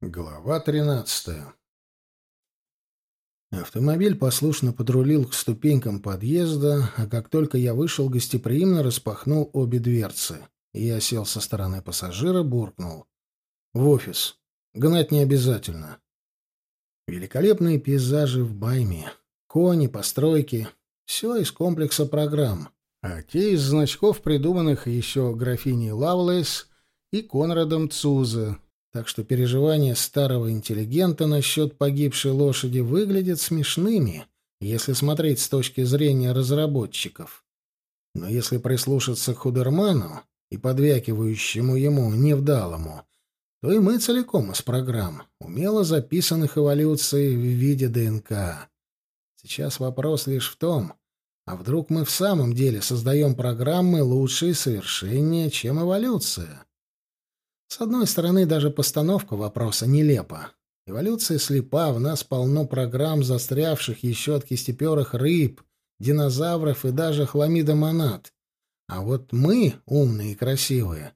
Глава 13. Автомобиль послушно подрулил к ступенькам подъезда, а как только я вышел, гостеприимно распахнул обе дверцы. Я сел со стороны пассажира, буркнул. «В офис. Гнать не обязательно». Великолепные пейзажи в Байме. Кони, постройки. Все из комплекса программ. А те из значков, придуманных еще графиней Лавлейс и Конрадом Цузе, так что переживания старого интеллигента насчет погибшей лошади выглядят смешными, если смотреть с точки зрения разработчиков. Но если прислушаться к Худерману и подвякивающему ему невдалому, то и мы целиком из программ, умело записанных эволюцией в виде ДНК. Сейчас вопрос лишь в том, а вдруг мы в самом деле создаем программы лучше и совершеннее, чем эволюция? С одной стороны, даже постановка вопроса нелепа. Эволюция слепа, в нас полно программ, застрявших еще от кистеперых рыб, динозавров и даже хламидомонад. А вот мы, умные и красивые,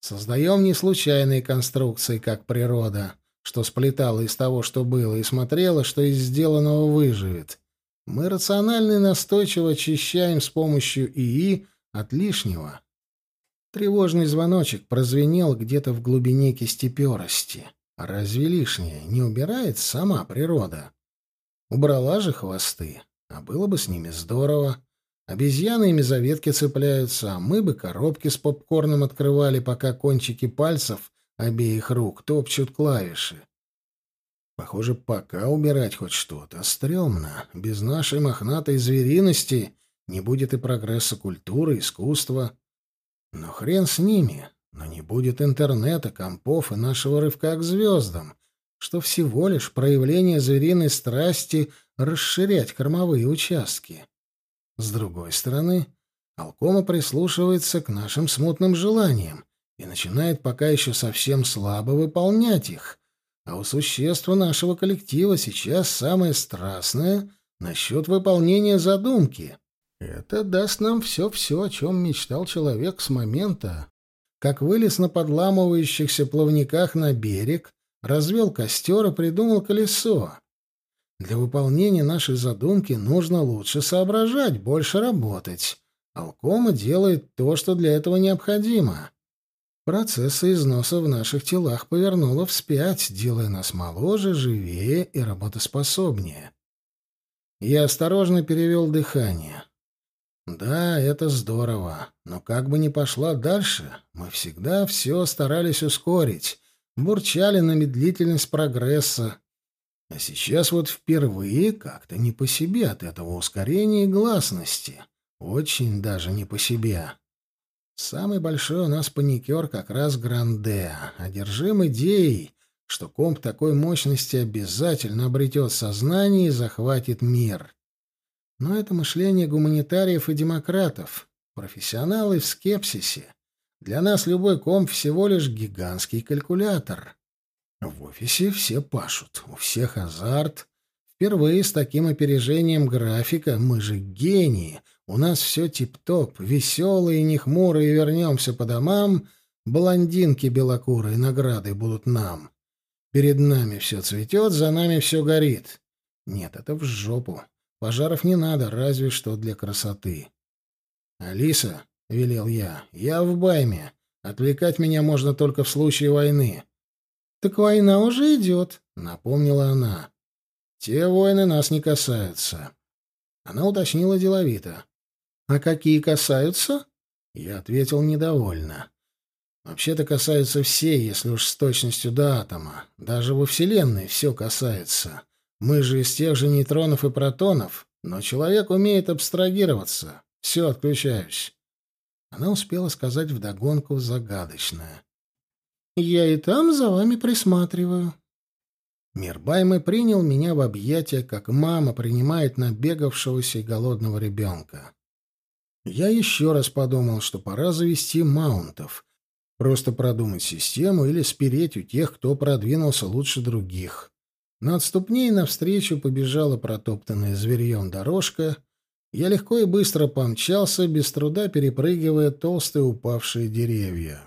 создаем не случайные конструкции, как природа, что сплетала из того, что было, и смотрела, что из сделанного выживет. Мы рационально и настойчиво очищаем с помощью ИИ от лишнего. Тревожный звоночек прозвенел где-то в глубине кистеперости. А разве лишнее не убирает сама природа? Убрала же хвосты, а было бы с ними здорово. Обезьяны ими за ветки цепляются, а мы бы коробки с попкорном открывали, пока кончики пальцев обеих рук топчут клавиши. Похоже, пока убирать хоть что-то стрёмно. Без нашей мохнатой звериности не будет и прогресса культуры, искусства. Но хрен с ними. Но не будет интернета, компов и нашего рывка к звездам, что всего лишь проявление звериной страсти расширять кормовые участки. С другой стороны, Алкома прислушивается к нашим смутным желаниям и начинает пока еще совсем слабо выполнять их, а у существ нашего коллектива сейчас самое страстное насчет выполнения задумки. Это даст нам все-все, о чем мечтал человек с момента, как вылез на подламывающихся плавниках на берег, развел костер и придумал колесо. Для выполнения нашей задумки нужно лучше соображать, больше работать. Алкома делает то, что для этого необходимо. Процессы износа в наших телах повернуло вспять, делая нас моложе, живее и работоспособнее. Я осторожно перевел дыхание. Да, это здорово, но как бы ни пошла дальше, мы всегда все старались ускорить, бурчали на медлительность прогресса. А сейчас вот впервые как-то не по себе от этого ускорения и гласности. Очень даже не по себе. Самый большой у нас паникер как раз Гранде, одержим идеей, что комп такой мощности обязательно обретет сознание и захватит мир. Но это мышление гуманитариев и демократов, профессионалы в скепсисе. Для нас любой комп всего лишь гигантский калькулятор. В офисе все пашут, у всех азарт. Впервые с таким опережением графика, мы же гении, у нас все тип-топ, веселые, не хмурые, вернемся по домам, блондинки белокурые награды будут нам. Перед нами все цветет, за нами все горит. Нет, это в жопу. Пожаров не надо, разве что для красоты. «Алиса», — велел я, — «я в байме. Отвлекать меня можно только в случае войны». «Так война уже идет», — напомнила она. «Те войны нас не касаются». Она уточнила деловито. «А какие касаются?» Я ответил недовольно. «Вообще-то касаются все, если уж с точностью до атома. Даже во Вселенной все касается. Мы же из тех же нейтронов и протонов, но человек умеет абстрагироваться. Все, отключаюсь. Она успела сказать вдогонку загадочное. «Я и там за вами присматриваю». Мирбаймы принял меня в объятия, как мама принимает набегавшегося и голодного ребенка. Я еще раз подумал, что пора завести маунтов. Просто продумать систему или спереть у тех, кто продвинулся лучше других. На отступней навстречу побежала протоптанная зверьем дорожка. Я легко и быстро помчался, без труда перепрыгивая толстые упавшие деревья.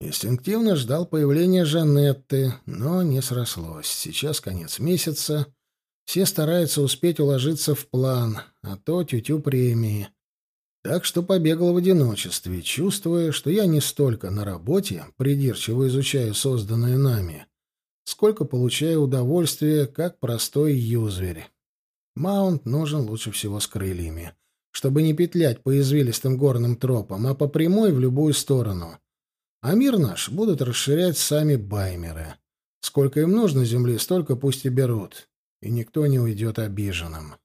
Инстинктивно ждал появления Жанетты, но не срослось. Сейчас конец месяца. Все стараются успеть уложиться в план, а то тютю премии. Так что побегал в одиночестве, чувствуя, что я не столько на работе, придирчиво изучаю созданное нами, сколько получаю удовольствие, как простой юзверь. Маунт нужен лучше всего с крыльями, чтобы не петлять по извилистым горным тропам, а по прямой в любую сторону. А мир наш будут расширять сами баймеры. Сколько им нужно земли, столько пусть и берут, и никто не уйдет обиженным.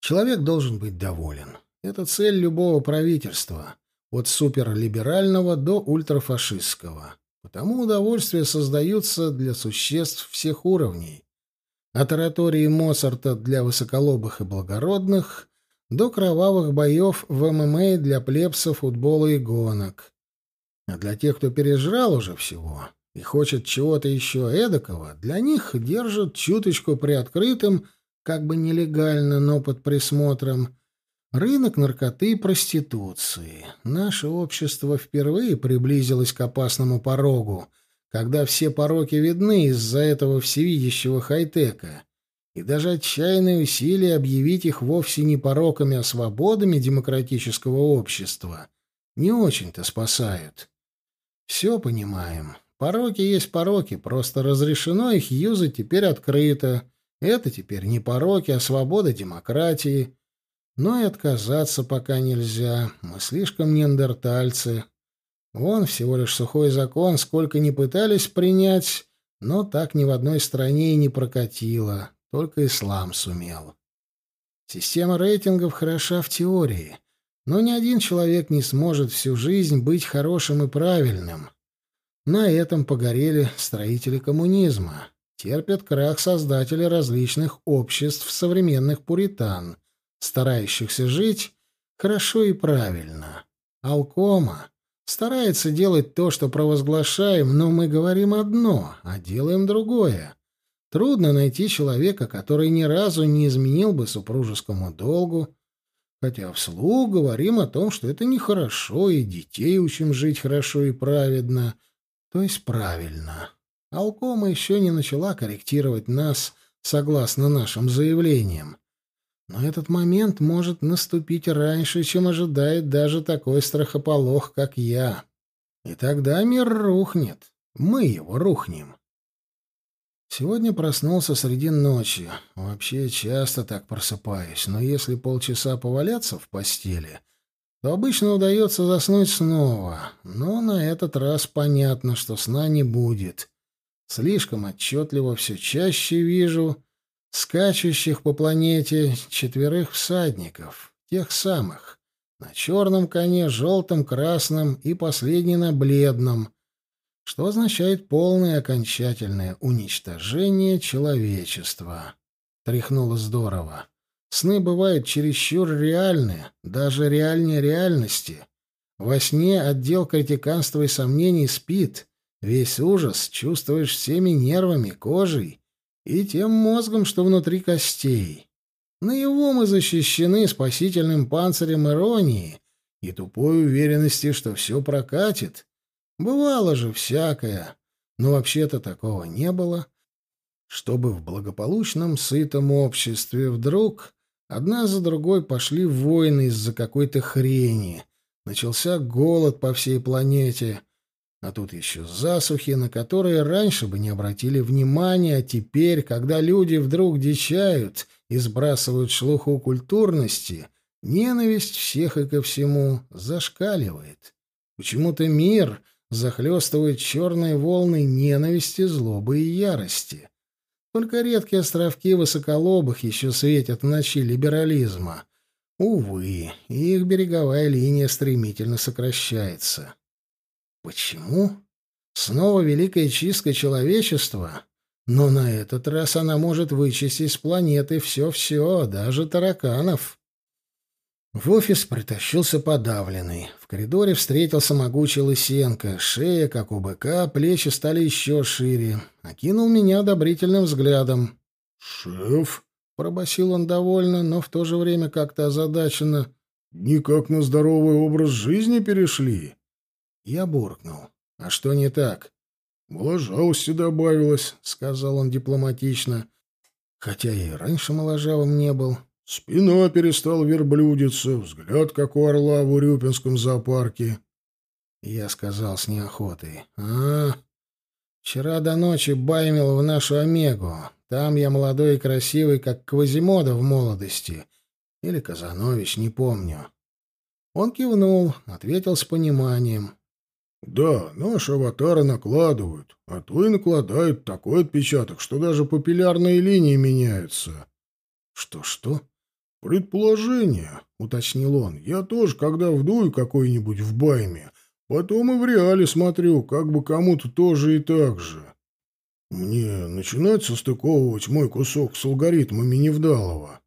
Человек должен быть доволен. Это цель любого правительства, от суперлиберального до ультрафашистского. Потому удовольствия создаются для существ всех уровней. От оратории Моцарта для высоколобых и благородных до кровавых боев в ММА для плебсов, футбола и гонок. А для тех, кто пережрал уже всего и хочет чего-то еще эдакого, для них держат чуточку приоткрытым, как бы нелегально, но под присмотром, Рынок наркоты и проституции. Наше общество впервые приблизилось к опасному порогу, когда все пороки видны из-за этого всевидящего хай-тека. И даже отчаянные усилия объявить их вовсе не пороками, а свободами демократического общества не очень-то спасают. Все понимаем. Пороки есть пороки, просто разрешено их юзать теперь открыто. Это теперь не пороки, а свобода демократии — но и отказаться пока нельзя. Мы слишком неандертальцы. Вон всего лишь сухой закон, сколько ни пытались принять, но так ни в одной стране и не прокатило. Только ислам сумел. Система рейтингов хороша в теории, но ни один человек не сможет всю жизнь быть хорошим и правильным. На этом погорели строители коммунизма. Терпят крах создатели различных обществ современных пуритан — старающихся жить хорошо и правильно. Алкома старается делать то, что провозглашаем, но мы говорим одно, а делаем другое. Трудно найти человека, который ни разу не изменил бы супружескому долгу, хотя вслух говорим о том, что это нехорошо, и детей учим жить хорошо и праведно, то есть правильно. Алкома еще не начала корректировать нас согласно нашим заявлениям. Но этот момент может наступить раньше, чем ожидает даже такой страхополох, как я. И тогда мир рухнет. Мы его рухнем. Сегодня проснулся среди ночи. Вообще часто так просыпаюсь, но если полчаса поваляться в постели, то обычно удается заснуть снова. Но на этот раз понятно, что сна не будет. Слишком отчетливо все чаще вижу скачущих по планете четверых всадников, тех самых, на черном коне, желтом, красном и последний на бледном, что означает полное окончательное уничтожение человечества. Тряхнуло здорово. Сны бывают чересчур реальны, даже реальнее реальности. Во сне отдел критиканства и сомнений спит. Весь ужас чувствуешь всеми нервами, кожей и тем мозгом, что внутри костей. На его мы защищены спасительным панцирем иронии и тупой уверенности, что все прокатит. Бывало же всякое, но вообще-то такого не было. Чтобы в благополучном, сытом обществе вдруг одна за другой пошли войны из-за какой-то хрени, начался голод по всей планете — а тут еще засухи, на которые раньше бы не обратили внимания, а теперь, когда люди вдруг дичают и сбрасывают шлуху культурности, ненависть всех и ко всему зашкаливает. Почему-то мир захлестывает черные волны ненависти, злобы и ярости. Только редкие островки высоколобых еще светят в ночи либерализма. Увы, их береговая линия стремительно сокращается. Почему? Снова великая чистка человечества? Но на этот раз она может вычистить с планеты все-все, даже тараканов. В офис притащился подавленный. В коридоре встретился могучий Лысенко. Шея, как у быка, плечи стали еще шире. Окинул меня одобрительным взглядом. «Шеф?» — пробасил он довольно, но в то же время как-то озадаченно. «Никак на здоровый образ жизни перешли?» Я буркнул. А что не так? Моложавости добавилось, сказал он дипломатично, хотя я и раньше моложавым не был. Спина перестала верблюдиться, взгляд, как у орла в Урюпинском зоопарке. Я сказал с неохотой. А, вчера до ночи баймил в нашу Омегу. Там я молодой и красивый, как Квазимода в молодости. Или Казанович, не помню. Он кивнул, ответил с пониманием. Да, наши аватары накладывают, а то и накладают такой отпечаток, что даже папиллярные линии меняются. Что-что? Предположение, уточнил он. Я тоже, когда вдую какой-нибудь в байме, потом и в реале смотрю, как бы кому-то тоже и так же. Мне начинать состыковывать мой кусок с алгоритмами Невдалова.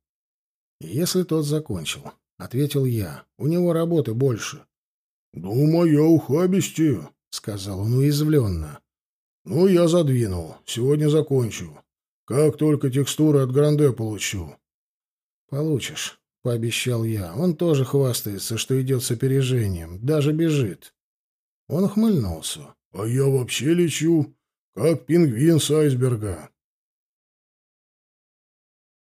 Если тот закончил, ответил я. У него работы больше. «Ну, моя ухабисти», — сказал он уязвленно. «Ну, я задвинул. Сегодня закончу. Как только текстуры от Гранде получу». «Получишь», — пообещал я. Он тоже хвастается, что идет с опережением. Даже бежит. Он ухмыльнулся. «А я вообще лечу, как пингвин с айсберга».